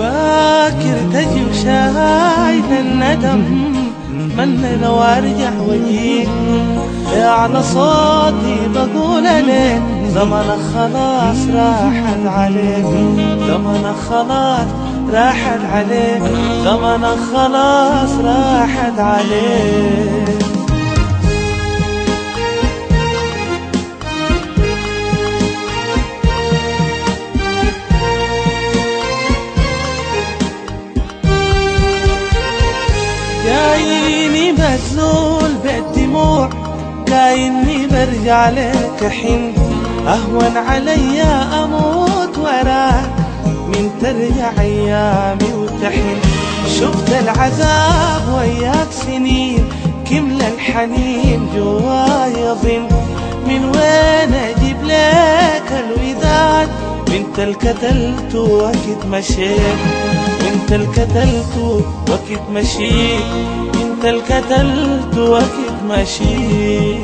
باكر تجي وشايل الندم من لو ارجع واجيك على صوتي بقول عليك زمنك خلاص راحت عليك زمنك خلاص راحت عليك زمنك خلاص راحت عليك. كايني برجع لك حين أهون علي أموت وراك من ترجع أيامي وتحن شفت العذاب وياك سنين كمل الحنين جواي ظن من وين أجيب لك الوداد انت الكتلت وقت مشيت. انت الكتلت وقت مشيت. انت الكتلت وقت ماشي.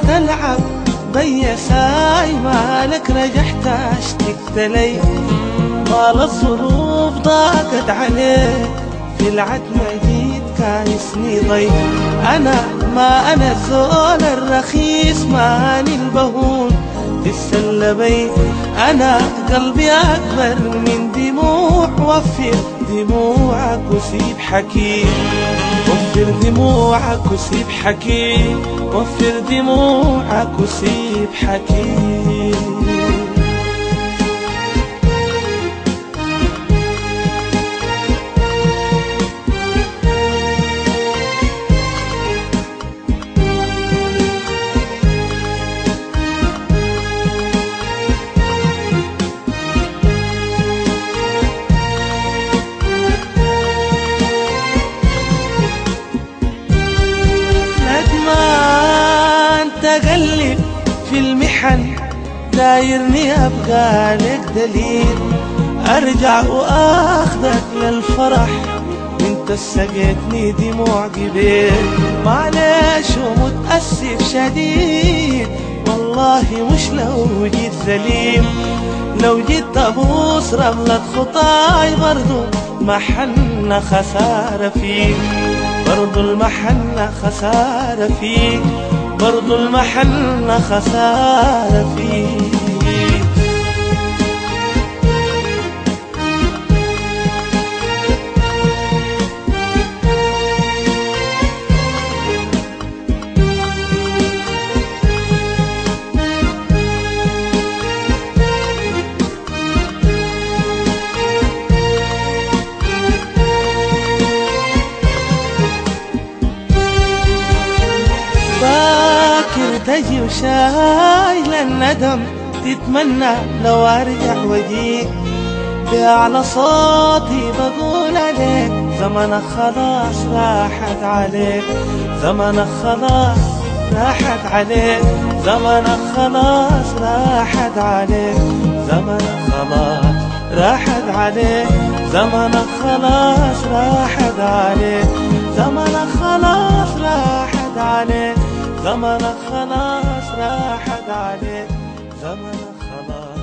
تلعب بي ساي مالك رجعت اشتقت لي طال الظروف ضاقت عليك في العتمة جيت كايسني ضي. أنا ما أنا الزول الرخيص ماني البهون. تتسلى بي أنا قلبي أكبر من دموع وفر دموعك وسيب حكيم. وفر دموعك وسيب حكيم وفر دموعك وسيب حكيم. في المحن دايرني ابقى لك دليل. أرجع وأخذك للفرح انت سقيتني دموع قبيل. معلش ومتأسف شديد والله مش لو جيت سليم. لو جيت أبوس رملة خطاي برضو محن خسارة فيك. برضو المحنة خسارة فيك. برضو المحل خسارة فيه. تجي وشايل الندم تتمنى لو أرجع وأجيك. بأعلى صوتي بقول عليك زمنك خلاص راحت عليك. زمنك خلاص راحت عليك. زمنك خلاص راحت عليك. زمنك خلاص راحت عليك. زمنك خلاص راحت عليك. زمنك خلاص راحت عليك. زمنك زمنك خلاص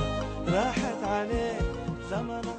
راحت عليك خلاص